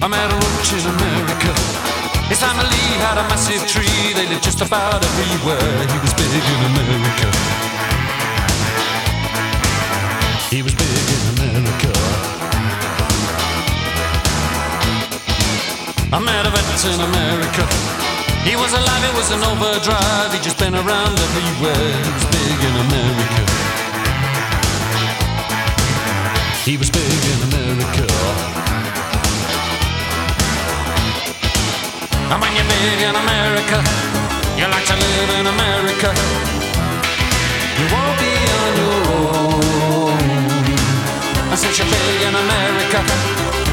I met a roach in America. His family had a massive tree. They lived just about everywhere. He was big in America. He was big in America. I met a vet in America. He was alive, it was an overdrive. He'd just been around everywhere. He was big in America. He was big in America. And when you're big in America, you like to live in America. You won't be on your own. And since you're big in America,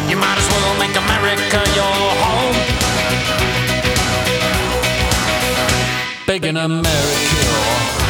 you might as well make America your home. Big in America.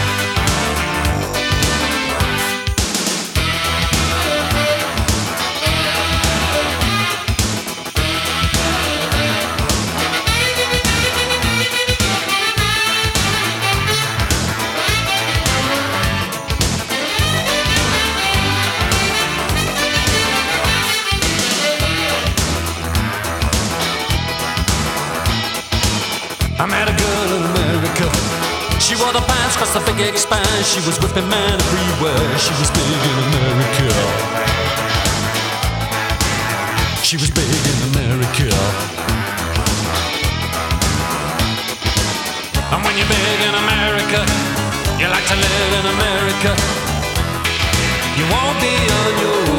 I met a girl in America. She wore the pants across the big expanse. She was whipping man everywhere. She was big in America. She was big in America. And when you're big in America, you like to live in America. You won't be on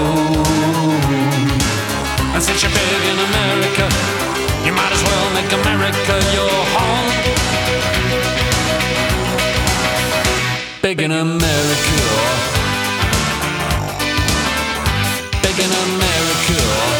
America. Big America.